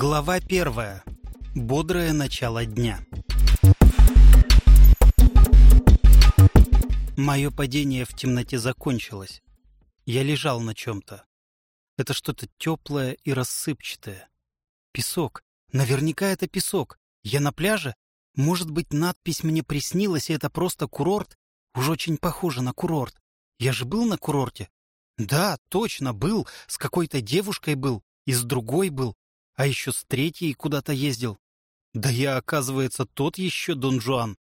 Глава первая. Бодрое начало дня. Мое падение в темноте закончилось. Я лежал на чем-то. Это что-то теплое и рассыпчатое. Песок. Наверняка это песок. Я на пляже? Может быть, надпись мне приснилась, и это просто курорт? Уж очень похоже на курорт. Я же был на курорте. Да, точно, был. С какой-то девушкой был. И с другой был. А еще с третьей куда-то ездил. Да я, оказывается, тот еще Дон Жуан.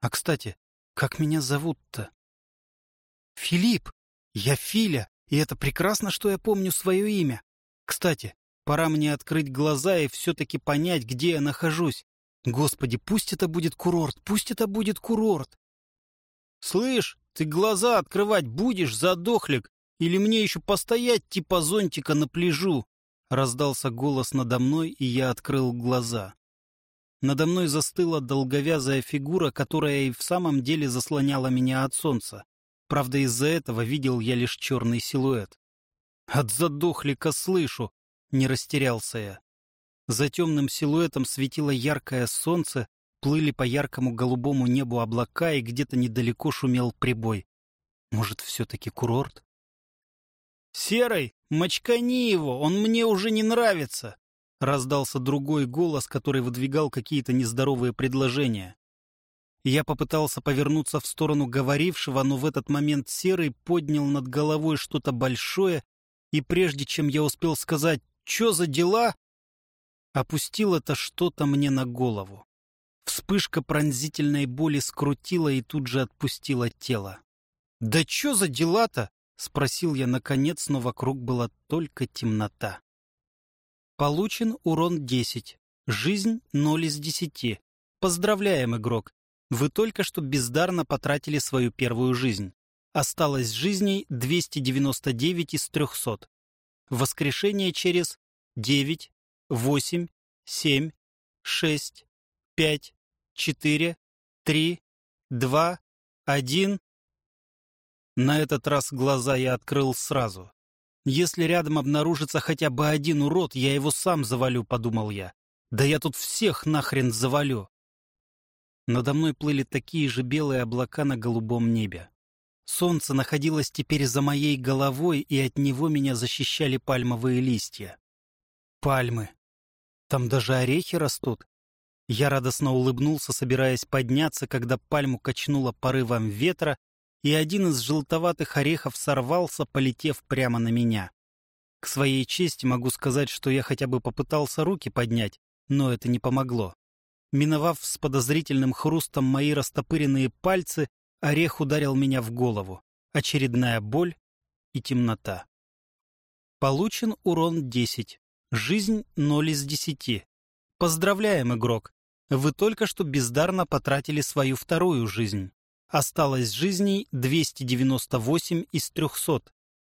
А, кстати, как меня зовут-то? Филипп. Я Филя, и это прекрасно, что я помню свое имя. Кстати, пора мне открыть глаза и все-таки понять, где я нахожусь. Господи, пусть это будет курорт, пусть это будет курорт. Слышь, ты глаза открывать будешь, задохлик, или мне еще постоять типа зонтика на пляжу? Раздался голос надо мной, и я открыл глаза. Надо мной застыла долговязая фигура, которая и в самом деле заслоняла меня от солнца. Правда, из-за этого видел я лишь черный силуэт. «От задохлика слышу!» — не растерялся я. За темным силуэтом светило яркое солнце, плыли по яркому голубому небу облака, и где-то недалеко шумел прибой. Может, все-таки курорт? «Серый, мочкани его, он мне уже не нравится!» Раздался другой голос, который выдвигал какие-то нездоровые предложения. Я попытался повернуться в сторону говорившего, но в этот момент Серый поднял над головой что-то большое, и прежде чем я успел сказать «Чё за дела?», опустил это что-то мне на голову. Вспышка пронзительной боли скрутила и тут же отпустила тело. «Да чё за дела-то?» — спросил я наконец, но вокруг была только темнота. Получен урон 10. Жизнь 0 из 10. Поздравляем, игрок. Вы только что бездарно потратили свою первую жизнь. Осталось жизней 299 из 300. Воскрешение через 9, 8, 7, 6, 5, 4, 3, 2, 1. На этот раз глаза я открыл сразу. Если рядом обнаружится хотя бы один урод, я его сам завалю, подумал я. Да я тут всех нахрен завалю. Надо мной плыли такие же белые облака на голубом небе. Солнце находилось теперь за моей головой, и от него меня защищали пальмовые листья. Пальмы. Там даже орехи растут. Я радостно улыбнулся, собираясь подняться, когда пальму качнуло порывом ветра, и один из желтоватых орехов сорвался, полетев прямо на меня. К своей чести могу сказать, что я хотя бы попытался руки поднять, но это не помогло. Миновав с подозрительным хрустом мои растопыренные пальцы, орех ударил меня в голову. Очередная боль и темнота. Получен урон 10. Жизнь 0 из 10. Поздравляем, игрок. Вы только что бездарно потратили свою вторую жизнь. Осталось жизней 298 из 300.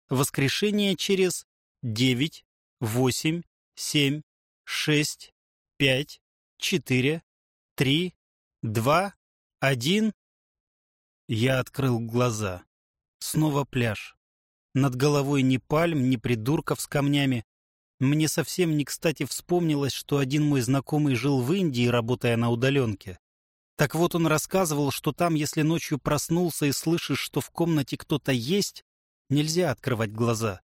Воскрешение через 9, 8, 7, 6, 5, 4, 3, 2, 1. Я открыл глаза. Снова пляж. Над головой ни пальм, ни придурков с камнями. Мне совсем не кстати вспомнилось, что один мой знакомый жил в Индии, работая на удаленке. Так вот он рассказывал, что там, если ночью проснулся и слышишь, что в комнате кто-то есть, нельзя открывать глаза.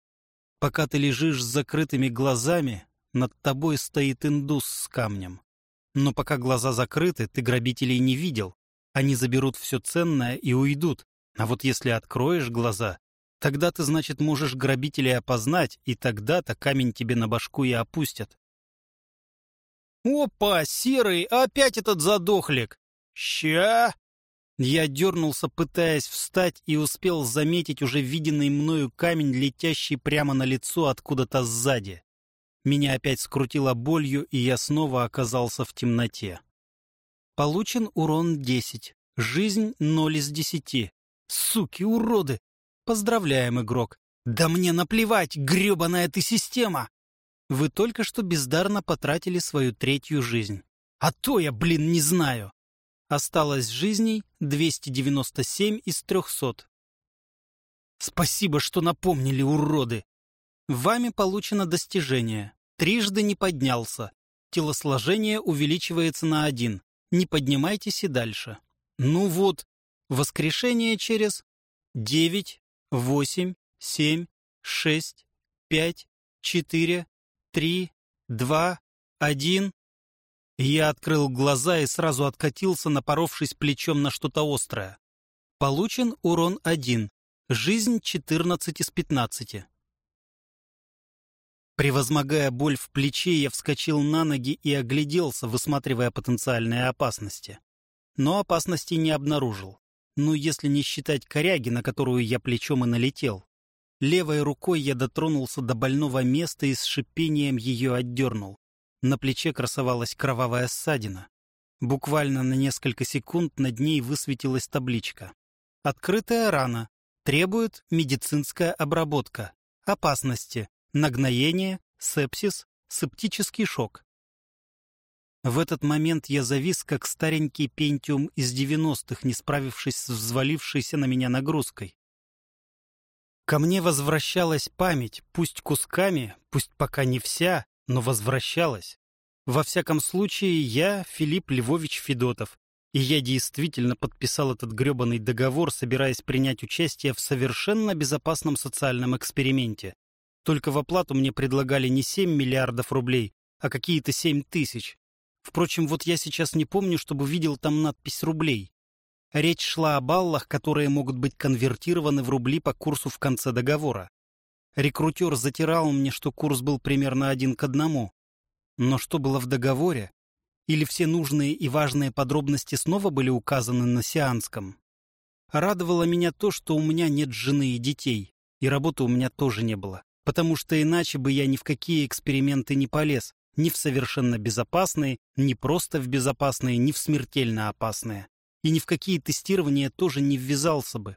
Пока ты лежишь с закрытыми глазами, над тобой стоит индус с камнем. Но пока глаза закрыты, ты грабителей не видел. Они заберут все ценное и уйдут. А вот если откроешь глаза, тогда ты, значит, можешь грабителей опознать, и тогда-то камень тебе на башку и опустят. «Опа, серый, опять этот задохлик!» «Ща!» Я дернулся, пытаясь встать, и успел заметить уже виденный мною камень, летящий прямо на лицо откуда-то сзади. Меня опять скрутило болью, и я снова оказался в темноте. Получен урон 10. Жизнь 0 из 10. Суки, уроды! Поздравляем, игрок. Да мне наплевать, гребаная ты система! Вы только что бездарно потратили свою третью жизнь. А то я, блин, не знаю. Осталось жизней 297 из 300. Спасибо, что напомнили, уроды. Вами получено достижение. Трижды не поднялся. Телосложение увеличивается на один. Не поднимайтесь и дальше. Ну вот, воскрешение через девять, восемь, семь, шесть, пять, четыре, три, два, один. Я открыл глаза и сразу откатился, напоровшись плечом на что-то острое. Получен урон один. Жизнь 14 из 15. Превозмогая боль в плече, я вскочил на ноги и огляделся, высматривая потенциальные опасности. Но опасности не обнаружил. Ну, если не считать коряги, на которую я плечом и налетел. Левой рукой я дотронулся до больного места и с шипением ее отдернул. На плече красовалась кровавая ссадина. Буквально на несколько секунд над ней высветилась табличка. «Открытая рана. Требует медицинская обработка. Опасности. Нагноение, сепсис, септический шок». В этот момент я завис, как старенький пентиум из 90-х, не справившись с взвалившейся на меня нагрузкой. Ко мне возвращалась память, пусть кусками, пусть пока не вся, но возвращалась. Во всяком случае, я Филипп Львович Федотов, и я действительно подписал этот грёбаный договор, собираясь принять участие в совершенно безопасном социальном эксперименте. Только в оплату мне предлагали не 7 миллиардов рублей, а какие-то 7 тысяч. Впрочем, вот я сейчас не помню, чтобы видел там надпись «рублей». Речь шла о баллах, которые могут быть конвертированы в рубли по курсу в конце договора. Рекрутер затирал мне, что курс был примерно один к одному. Но что было в договоре? Или все нужные и важные подробности снова были указаны на сеанском? Радовало меня то, что у меня нет жены и детей, и работы у меня тоже не было, потому что иначе бы я ни в какие эксперименты не полез, ни в совершенно безопасные, ни просто в безопасные, ни в смертельно опасные и ни в какие тестирования тоже не ввязался бы.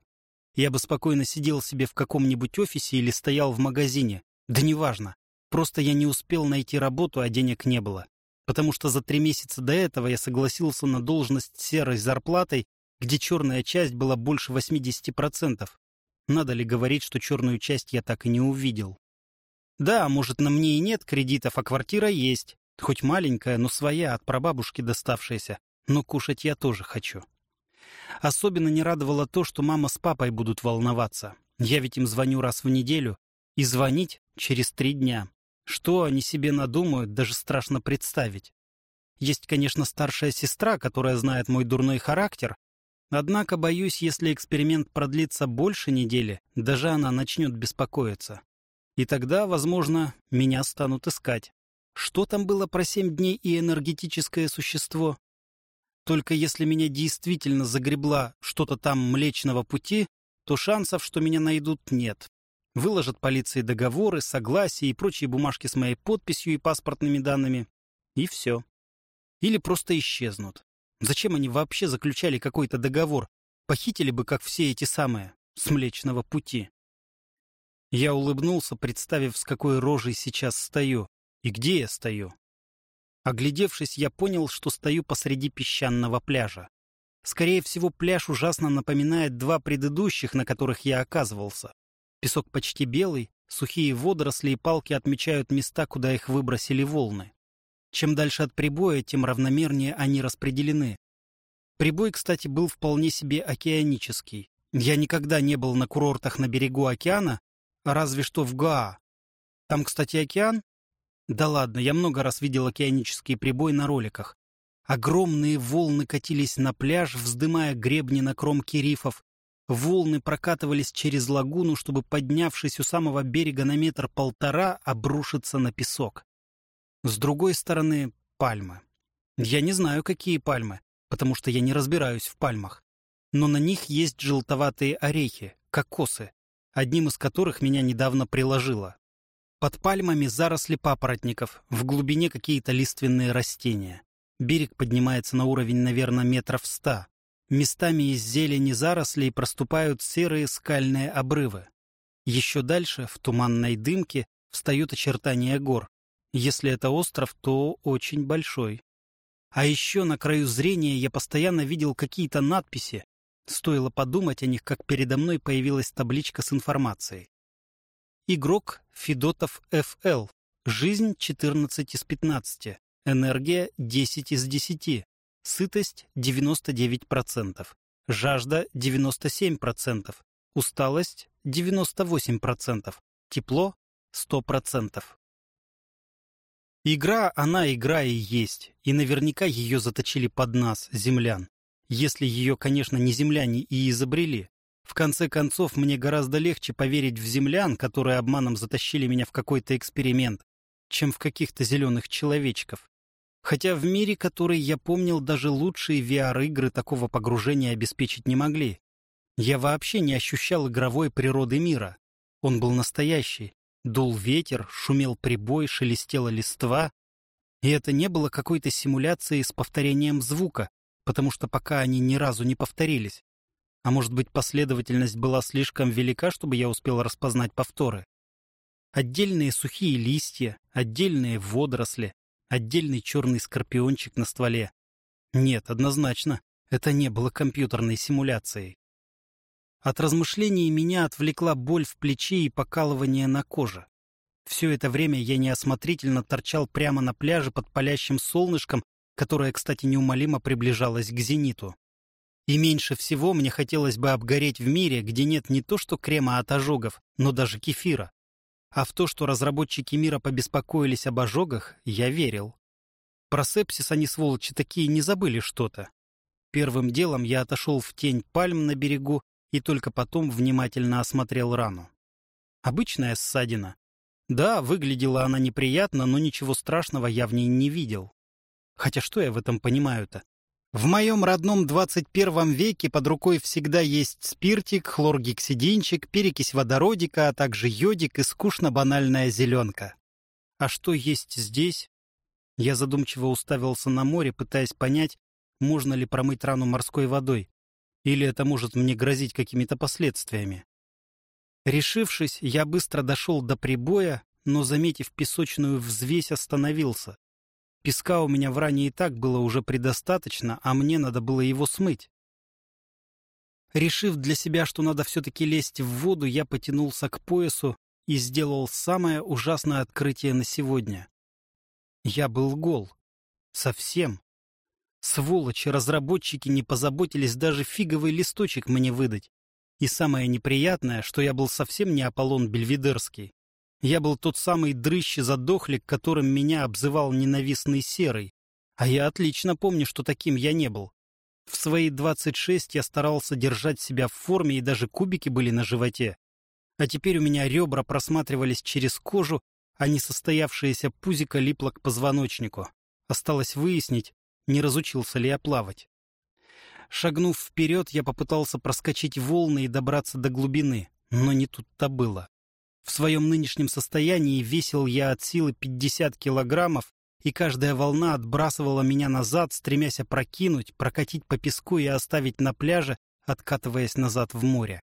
Я бы спокойно сидел себе в каком-нибудь офисе или стоял в магазине. Да неважно. Просто я не успел найти работу, а денег не было. Потому что за три месяца до этого я согласился на должность серой зарплатой, где черная часть была больше 80%. Надо ли говорить, что черную часть я так и не увидел? Да, может, на мне и нет кредитов, а квартира есть. Хоть маленькая, но своя, от прабабушки доставшаяся. Но кушать я тоже хочу. Особенно не радовало то, что мама с папой будут волноваться. Я ведь им звоню раз в неделю. И звонить через три дня. Что они себе надумают, даже страшно представить. Есть, конечно, старшая сестра, которая знает мой дурной характер. Однако, боюсь, если эксперимент продлится больше недели, даже она начнет беспокоиться. И тогда, возможно, меня станут искать. Что там было про семь дней и энергетическое существо? Только если меня действительно загребла что-то там Млечного Пути, то шансов, что меня найдут, нет. Выложат полиции договоры, согласия и прочие бумажки с моей подписью и паспортными данными. И все. Или просто исчезнут. Зачем они вообще заключали какой-то договор? Похитили бы, как все эти самые, с Млечного Пути. Я улыбнулся, представив, с какой рожей сейчас стою. И где я стою. Оглядевшись, я понял, что стою посреди песчаного пляжа. Скорее всего, пляж ужасно напоминает два предыдущих, на которых я оказывался. Песок почти белый, сухие водоросли и палки отмечают места, куда их выбросили волны. Чем дальше от прибоя, тем равномернее они распределены. Прибой, кстати, был вполне себе океанический. Я никогда не был на курортах на берегу океана, разве что в Гаа. Там, кстати, океан, да ладно, я много раз видел океанический прибой на роликах. Огромные волны катились на пляж, вздымая гребни на кромке рифов. Волны прокатывались через лагуну, чтобы, поднявшись у самого берега на метр-полтора, обрушиться на песок. С другой стороны — пальмы. Я не знаю, какие пальмы, потому что я не разбираюсь в пальмах. Но на них есть желтоватые орехи, кокосы, одним из которых меня недавно приложило. Под пальмами заросли папоротников, в глубине какие-то лиственные растения. Берег поднимается на уровень, наверное, метров ста. Местами из зелени зарослей проступают серые скальные обрывы. Еще дальше, в туманной дымке, встают очертания гор. Если это остров, то очень большой. А еще на краю зрения я постоянно видел какие-то надписи. Стоило подумать о них, как передо мной появилась табличка с информацией. Игрок Федотов ФЛ. Жизнь 14 из 15. Энергия 10 из 10. Сытость 99%. Жажда 97%. Усталость 98%. Тепло 100%. Игра, она игра и есть, и наверняка ее заточили под нас, землян. Если ее, конечно, не земляне и изобрели. В конце концов, мне гораздо легче поверить в землян, которые обманом затащили меня в какой-то эксперимент, чем в каких-то зеленых человечков. Хотя в мире, который я помнил, даже лучшие VR-игры такого погружения обеспечить не могли. Я вообще не ощущал игровой природы мира. Он был настоящий. Дул ветер, шумел прибой, шелестела листва. И это не было какой-то симуляцией с повторением звука, потому что пока они ни разу не повторились. А может быть, последовательность была слишком велика, чтобы я успел распознать повторы. Отдельные сухие листья, отдельные водоросли, отдельный черный скорпиончик на стволе. Нет, однозначно, это не было компьютерной симуляцией. От размышлений меня отвлекла боль в плече и покалывание на коже. Все это время я неосмотрительно торчал прямо на пляже под палящим солнышком, которое, кстати, неумолимо приближалось к зениту. И меньше всего мне хотелось бы обгореть в мире, где нет не то что крема от ожогов, но даже кефира. А в то, что разработчики мира побеспокоились об ожогах, я верил. Про сепсис они, сволочи, такие не забыли что-то. Первым делом я отошел в тень пальм на берегу и только потом внимательно осмотрел рану. Обычная ссадина. Да, выглядела она неприятно, но ничего страшного я в ней не видел. Хотя что я в этом понимаю-то? В моем родном 21 веке под рукой всегда есть спиртик, хлоргексидинчик, перекись водородика, а также йодик и скучно-банальная зеленка. А что есть здесь? Я задумчиво уставился на море, пытаясь понять, можно ли промыть рану морской водой, или это может мне грозить какими-то последствиями. Решившись, я быстро дошел до прибоя, но, заметив песочную взвесь, остановился. Песка у меня в ране и так было уже предостаточно, а мне надо было его смыть. Решив для себя, что надо все-таки лезть в воду, я потянулся к поясу и сделал самое ужасное открытие на сегодня. Я был гол. Совсем. Сволочи, разработчики не позаботились даже фиговый листочек мне выдать. И самое неприятное, что я был совсем не Аполлон Бельведерский. Я был тот самый дрыщ задохлик, которым меня обзывал ненавистный серый. А я отлично помню, что таким я не был. В свои 26 я старался держать себя в форме, и даже кубики были на животе. А теперь у меня ребра просматривались через кожу, а несостоявшееся пузико липло к позвоночнику. Осталось выяснить, не разучился ли я плавать. Шагнув вперед, я попытался проскочить волны и добраться до глубины, но не тут-то было. В своем нынешнем состоянии весил я от силы 50 килограммов, и каждая волна отбрасывала меня назад, стремясь опрокинуть, прокатить по песку и оставить на пляже, откатываясь назад в море.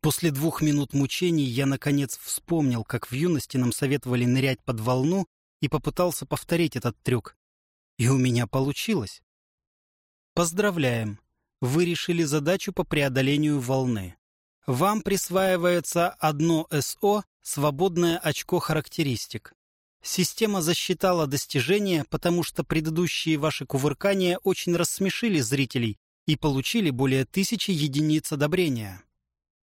После двух минут мучений я, наконец, вспомнил, как в юности нам советовали нырять под волну, и попытался повторить этот трюк. И у меня получилось. Поздравляем! Вы решили задачу по преодолению волны. Вам присваивается одно СО «Свободное очко характеристик». Система засчитала достижение, потому что предыдущие ваши кувыркания очень рассмешили зрителей и получили более тысячи единиц одобрения.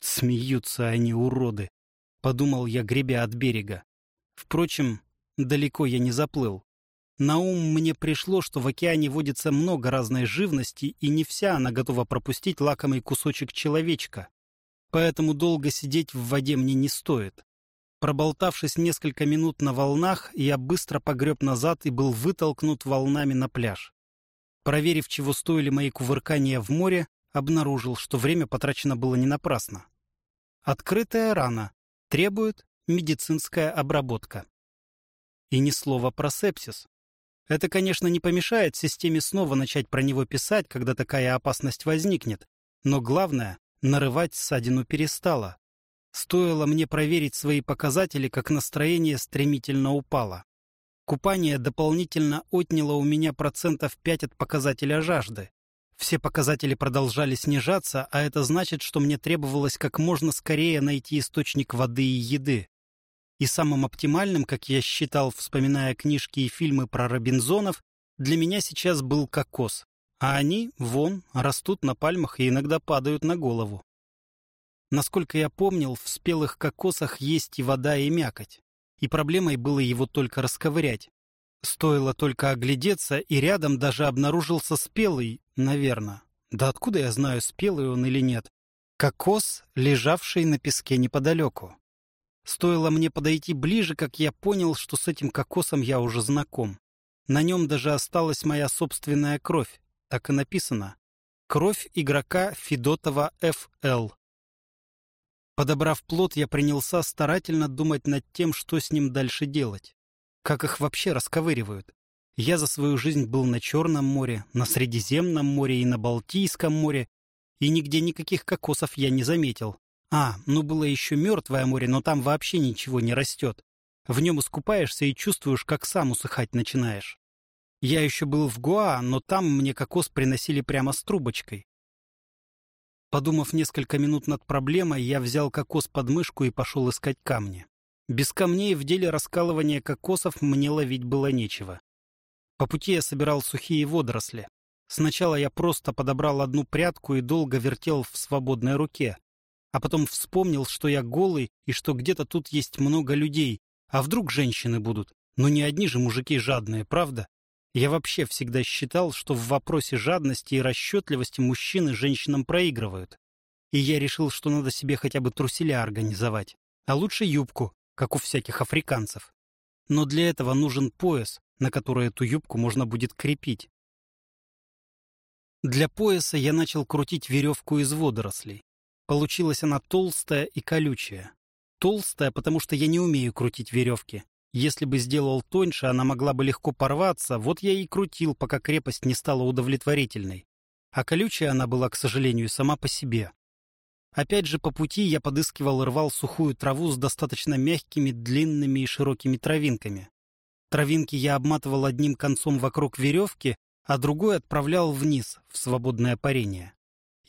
«Смеются они, уроды», — подумал я, гребя от берега. Впрочем, далеко я не заплыл. На ум мне пришло, что в океане водится много разной живности, и не вся она готова пропустить лакомый кусочек человечка поэтому долго сидеть в воде мне не стоит. Проболтавшись несколько минут на волнах, я быстро погреб назад и был вытолкнут волнами на пляж. Проверив, чего стоили мои кувыркания в море, обнаружил, что время потрачено было не напрасно. Открытая рана. Требует медицинская обработка. И ни слова про сепсис. Это, конечно, не помешает системе снова начать про него писать, когда такая опасность возникнет. Но главное, Нарывать ссадину перестала. Стоило мне проверить свои показатели, как настроение стремительно упало. Купание дополнительно отняло у меня процентов 5 от показателя жажды. Все показатели продолжали снижаться, а это значит, что мне требовалось как можно скорее найти источник воды и еды. И самым оптимальным, как я считал, вспоминая книжки и фильмы про Робинзонов, для меня сейчас был кокос. А они, вон, растут на пальмах и иногда падают на голову. Насколько я помнил, в спелых кокосах есть и вода, и мякоть. И проблемой было его только расковырять. Стоило только оглядеться, и рядом даже обнаружился спелый, наверное. Да откуда я знаю, спелый он или нет? Кокос, лежавший на песке неподалеку. Стоило мне подойти ближе, как я понял, что с этим кокосом я уже знаком. На нем даже осталась моя собственная кровь. Так и написано. Кровь игрока Федотова Ф.Л. Подобрав плод, я принялся старательно думать над тем, что с ним дальше делать. Как их вообще расковыривают? Я за свою жизнь был на Черном море, на Средиземном море и на Балтийском море, и нигде никаких кокосов я не заметил. А, ну было еще Мертвое море, но там вообще ничего не растет. В нем искупаешься и чувствуешь, как сам усыхать начинаешь. Я еще был в Гоа, но там мне кокос приносили прямо с трубочкой. Подумав несколько минут над проблемой, я взял кокос под мышку и пошел искать камни. Без камней в деле раскалывания кокосов мне ловить было нечего. По пути я собирал сухие водоросли. Сначала я просто подобрал одну прядку и долго вертел в свободной руке, а потом вспомнил, что я голый и что где-то тут есть много людей, а вдруг женщины будут? Но не одни же мужики жадные, правда? Я вообще всегда считал, что в вопросе жадности и расчетливости мужчины женщинам проигрывают. И я решил, что надо себе хотя бы труселя организовать, а лучше юбку, как у всяких африканцев. Но для этого нужен пояс, на который эту юбку можно будет крепить. Для пояса я начал крутить веревку из водорослей. Получилась она толстая и колючая. Толстая, потому что я не умею крутить веревки. Если бы сделал тоньше, она могла бы легко порваться, вот я и крутил, пока крепость не стала удовлетворительной. А колючая она была, к сожалению, сама по себе. Опять же, по пути я подыскивал и рвал сухую траву с достаточно мягкими, длинными и широкими травинками. Травинки я обматывал одним концом вокруг веревки, а другой отправлял вниз, в свободное парение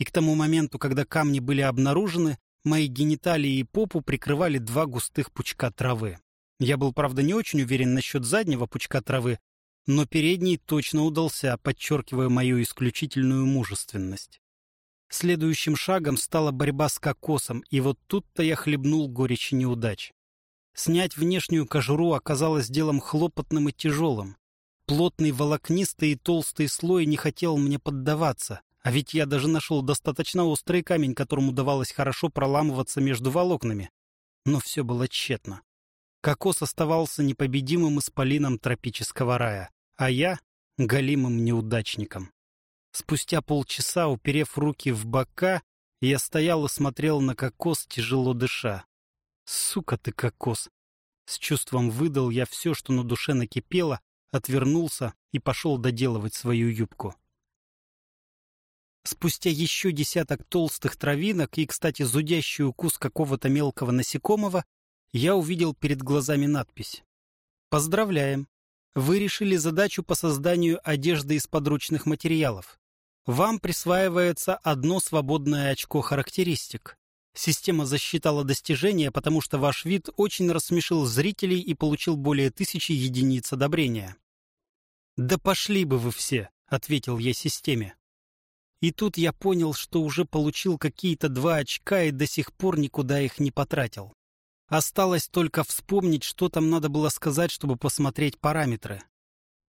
и к тому моменту, когда камни были обнаружены, мои гениталии и попу прикрывали два густых пучка травы. Я был, правда, не очень уверен насчет заднего пучка травы, но передний точно удался, подчеркивая мою исключительную мужественность. Следующим шагом стала борьба с кокосом, и вот тут-то я хлебнул горечи неудач. Снять внешнюю кожуру оказалось делом хлопотным и тяжелым. Плотный волокнистый и толстый слой не хотел мне поддаваться, а ведь я даже нашел достаточно острый камень, которому удавалось хорошо проламываться между волокнами. Но все было тщетно. Кокос оставался непобедимым исполином тропического рая, а я — галимым неудачником. Спустя полчаса, уперев руки в бока, я стоял и смотрел на кокос, тяжело дыша. «Сука ты, кокос!» С чувством выдал я все, что на душе накипело, отвернулся и пошел доделывать свою юбку. Спустя еще десяток толстых травинок и, кстати, зудящий укус какого-то мелкого насекомого, я увидел перед глазами надпись. «Поздравляем! Вы решили задачу по созданию одежды из подручных материалов. Вам присваивается одно свободное очко характеристик. Система засчитала достижение, потому что ваш вид очень рассмешил зрителей и получил более тысячи единиц одобрения». «Да пошли бы вы все!» — ответил я системе. И тут я понял, что уже получил какие-то два очка и до сих пор никуда их не потратил. Осталось только вспомнить, что там надо было сказать, чтобы посмотреть параметры.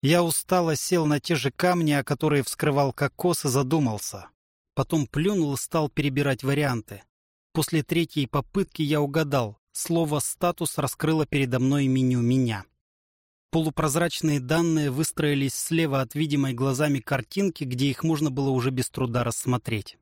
Я устало сел на те же камни, о которые вскрывал кокос, и задумался. Потом плюнул и стал перебирать варианты. После третьей попытки я угадал. Слово «статус» раскрыло передо мной меню «Меня». Полупрозрачные данные выстроились слева от видимой глазами картинки, где их можно было уже без труда рассмотреть.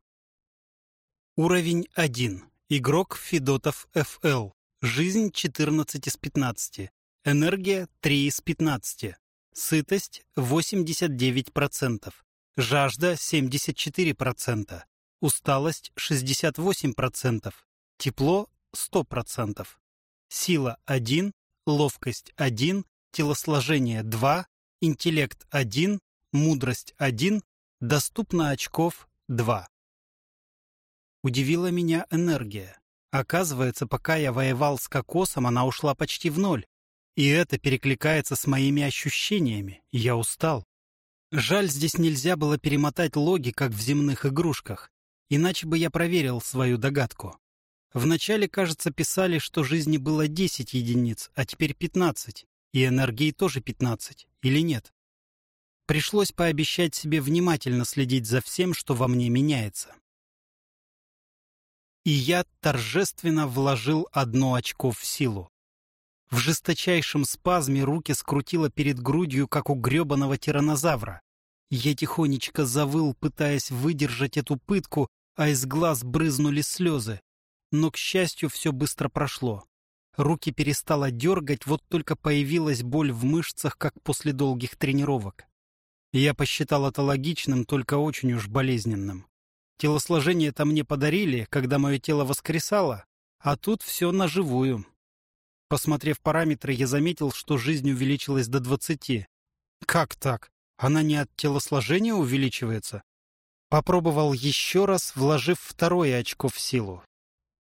Уровень 1. Игрок Федотов ФЛ. Жизнь 14 из 15. Энергия 3 из 15. Сытость 89%. Жажда 74%. Усталость 68%. Тепло 100%. Сила 1. Ловкость 1 телосложение 2, интеллект 1, мудрость 1, доступно очков 2. Удивила меня энергия. Оказывается, пока я воевал с кокосом, она ушла почти в ноль. И это перекликается с моими ощущениями. Я устал. Жаль, здесь нельзя было перемотать логи, как в земных игрушках. Иначе бы я проверил свою догадку. Вначале, кажется, писали, что жизни было 10 единиц, а теперь 15. И энергии тоже 15. Или нет? Пришлось пообещать себе внимательно следить за всем, что во мне меняется. И я торжественно вложил одно очко в силу. В жесточайшем спазме руки скрутило перед грудью, как у гребаного тиранозавра. Я тихонечко завыл, пытаясь выдержать эту пытку, а из глаз брызнули слезы. Но, к счастью, все быстро прошло. Руки перестало дергать, вот только появилась боль в мышцах, как после долгих тренировок. Я посчитал это логичным, только очень уж болезненным. Телосложение это мне подарили, когда мое тело воскресало, а тут все наживую. Посмотрев параметры, я заметил, что жизнь увеличилась до 20. Как так? Она не от телосложения увеличивается? Попробовал еще раз, вложив второе очко в силу.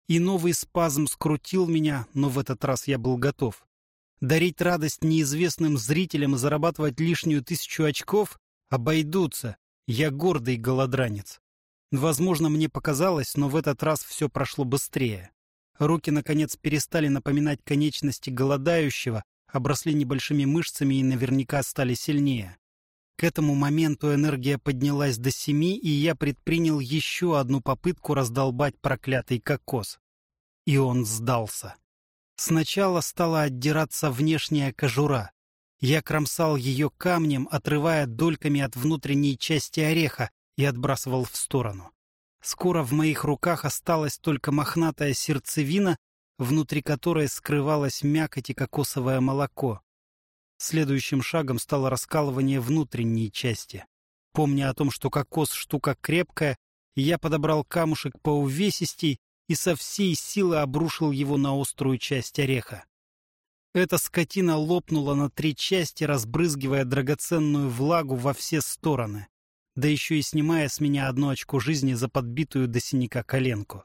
И новый спазм скрутил меня, но в этот раз я был готов. Дарить радость неизвестным зрителям и зарабатывать лишнюю тысячу очков обойдутся. Я гордый голодранец. Возможно, мне показалось, но в этот раз все прошло быстрее. Руки, наконец, перестали напоминать конечности голодающего, обросли небольшими мышцами и наверняка стали сильнее. К этому моменту энергия поднялась до семи, и я предпринял еще одну попытку раздолбать проклятый кокос. И он сдался. Сначала стала отдираться внешняя кожура. Я кромсал ее камнем, отрывая дольками от внутренней части ореха и отбрасывал в сторону. Скоро в моих руках осталась только мохнатая сердцевина, внутри которой скрывалась мякоть и кокосовое молоко. Следующим шагом стало раскалывание внутренней части. Помня о том, что кокос — штука крепкая, я подобрал камушек по увесистей и со всей силы обрушил его на острую часть ореха. Эта скотина лопнула на три части, разбрызгивая драгоценную влагу во все стороны да еще и снимая с меня одно очко жизни за подбитую до синяка коленку.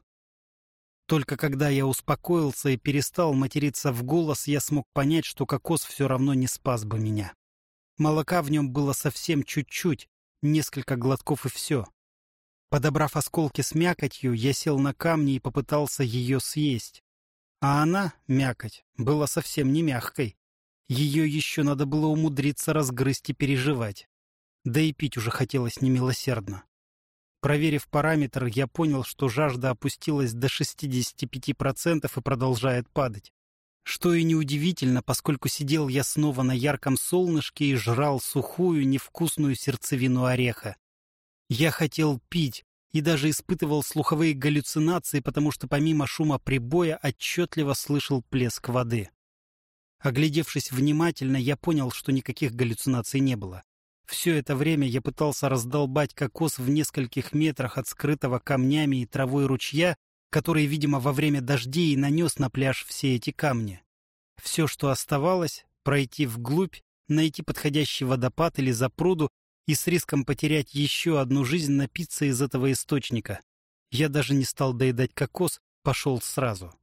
Только когда я успокоился и перестал материться в голос, я смог понять, что кокос все равно не спас бы меня. Молока в нем было совсем чуть-чуть, несколько глотков и все. Подобрав осколки с мякотью, я сел на камни и попытался ее съесть. А она, мякоть, была совсем не мягкой. Ее еще надо было умудриться разгрызть и переживать да и пить уже хотелось немилосердно. Проверив параметр, я понял, что жажда опустилась до 65% и продолжает падать. Что и неудивительно, поскольку сидел я снова на ярком солнышке и жрал сухую, невкусную сердцевину ореха. Я хотел пить и даже испытывал слуховые галлюцинации, потому что помимо шума прибоя отчетливо слышал плеск воды. Оглядевшись внимательно, я понял, что никаких галлюцинаций не было. Все это время я пытался раздолбать кокос в нескольких метрах от скрытого камнями и травой ручья, который, видимо, во время дождей нанес на пляж все эти камни. Все, что оставалось, пройти вглубь, найти подходящий водопад или запруду и с риском потерять еще одну жизнь напиться из этого источника. Я даже не стал доедать кокос, пошел сразу.